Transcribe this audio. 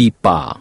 pipa